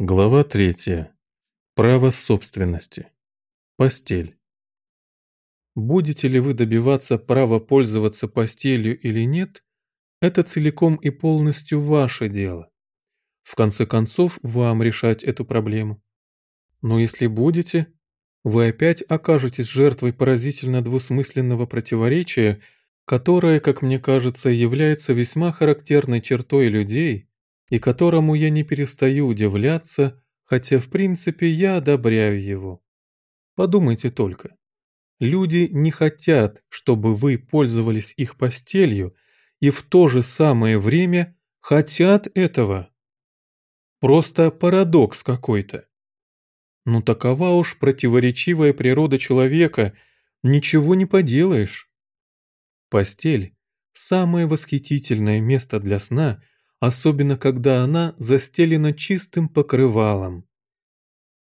Глава третья. Право собственности. Постель. Будете ли вы добиваться права пользоваться постелью или нет, это целиком и полностью ваше дело. В конце концов, вам решать эту проблему. Но если будете, вы опять окажетесь жертвой поразительно двусмысленного противоречия, которое, как мне кажется, является весьма характерной чертой людей, и которому я не перестаю удивляться, хотя в принципе я одобряю его. Подумайте только. Люди не хотят, чтобы вы пользовались их постелью, и в то же самое время хотят этого. Просто парадокс какой-то. Ну такова уж противоречивая природа человека, ничего не поделаешь. Постель – самое восхитительное место для сна – особенно когда она застелена чистым покрывалом.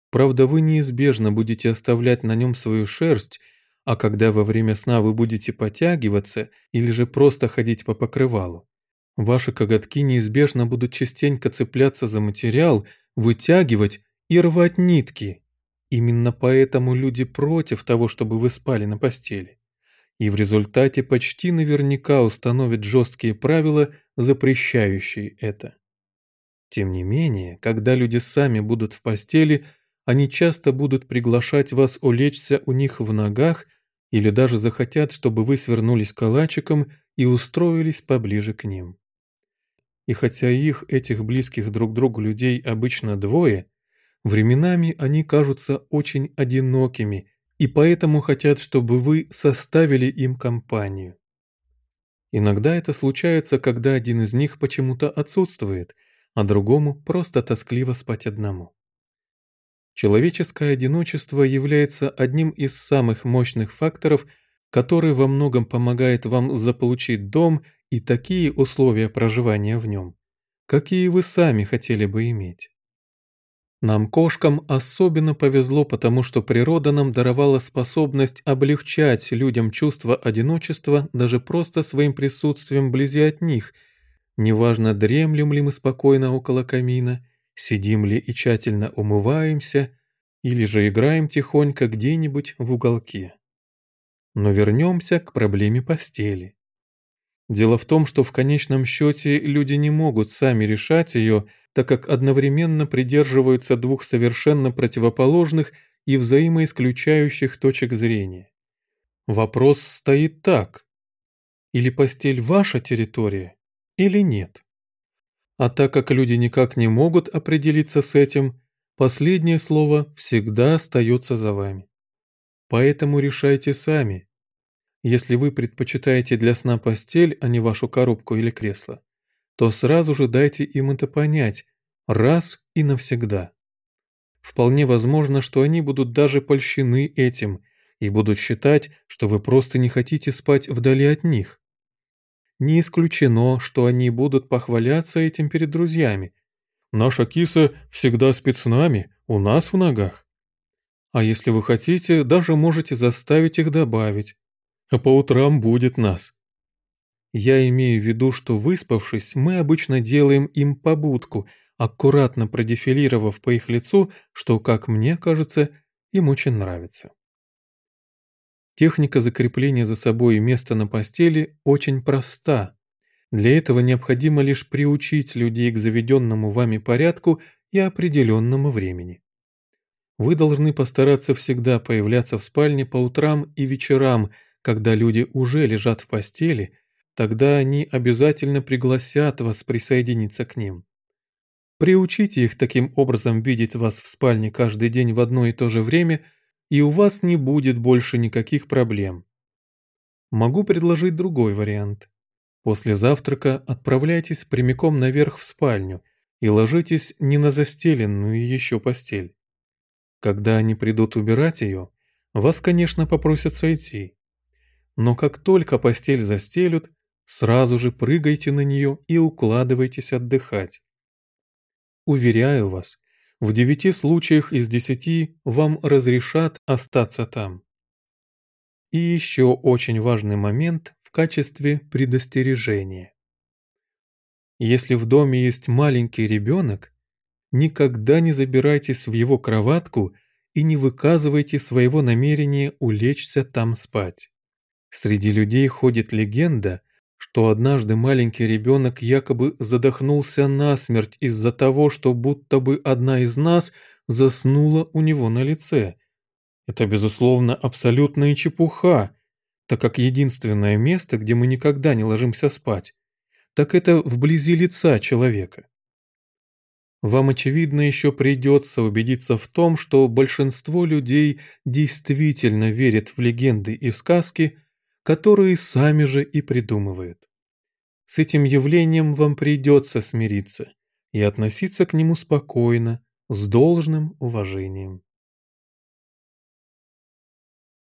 Правда, вы неизбежно будете оставлять на нем свою шерсть, а когда во время сна вы будете потягиваться или же просто ходить по покрывалу, ваши коготки неизбежно будут частенько цепляться за материал, вытягивать и рвать нитки. Именно поэтому люди против того, чтобы вы спали на постели и в результате почти наверняка установит жесткие правила, запрещающие это. Тем не менее, когда люди сами будут в постели, они часто будут приглашать вас улечься у них в ногах или даже захотят, чтобы вы свернулись калачиком и устроились поближе к ним. И хотя их, этих близких друг другу людей, обычно двое, временами они кажутся очень одинокими и поэтому хотят, чтобы вы составили им компанию. Иногда это случается, когда один из них почему-то отсутствует, а другому просто тоскливо спать одному. Человеческое одиночество является одним из самых мощных факторов, который во многом помогает вам заполучить дом и такие условия проживания в нем, какие вы сами хотели бы иметь. Нам, кошкам, особенно повезло, потому что природа нам даровала способность облегчать людям чувство одиночества даже просто своим присутствием вблизи от них. Неважно, дремлем ли мы спокойно около камина, сидим ли и тщательно умываемся, или же играем тихонько где-нибудь в уголке. Но вернемся к проблеме постели. Дело в том, что в конечном счете люди не могут сами решать ее, так как одновременно придерживаются двух совершенно противоположных и взаимоисключающих точек зрения. Вопрос стоит так. Или постель ваша территория, или нет. А так как люди никак не могут определиться с этим, последнее слово всегда остается за вами. Поэтому решайте сами. Если вы предпочитаете для сна постель, а не вашу коробку или кресло, то сразу же дайте им это понять, раз и навсегда. Вполне возможно, что они будут даже польщены этим и будут считать, что вы просто не хотите спать вдали от них. Не исключено, что они будут похваляться этим перед друзьями. Наша киса всегда спит с нами, у нас в ногах. А если вы хотите, даже можете заставить их добавить. А по утрам будет нас. Я имею в виду, что выспавшись, мы обычно делаем им побудку, аккуратно продефилировав по их лицу, что, как мне кажется, им очень нравится. Техника закрепления за собой места на постели очень проста. Для этого необходимо лишь приучить людей к заведенному вами порядку и определенному времени. Вы должны постараться всегда появляться в спальне по утрам и вечерам, когда люди уже лежат в постели – Тогда они обязательно пригласят вас присоединиться к ним. Приучите их таким образом видеть вас в спальне каждый день в одно и то же время, и у вас не будет больше никаких проблем. Могу предложить другой вариант. После завтрака отправляйтесь прямиком наверх в спальню и ложитесь не на застеленную еще постель. Когда они придут убирать ее, вас, конечно, попросят сойти. Но как только постель застелют, Сразу же прыгайте на нее и укладывайтесь отдыхать. Уверяю вас, в девяти случаях из десяти вам разрешат остаться там. И еще очень важный момент в качестве предостережения. Если в доме есть маленький ребенок, никогда не забирайтесь в его кроватку и не выказывайте своего намерения улечься там спать. Среди людей ходит легенда, что однажды маленький ребенок якобы задохнулся насмерть из-за того, что будто бы одна из нас заснула у него на лице. Это, безусловно, абсолютная чепуха, так как единственное место, где мы никогда не ложимся спать, так это вблизи лица человека. Вам, очевидно, еще придется убедиться в том, что большинство людей действительно верят в легенды и сказки, которые сами же и придумывают. С этим явлением вам придется смириться и относиться к нему спокойно, с должным уважением.